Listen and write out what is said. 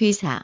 회사.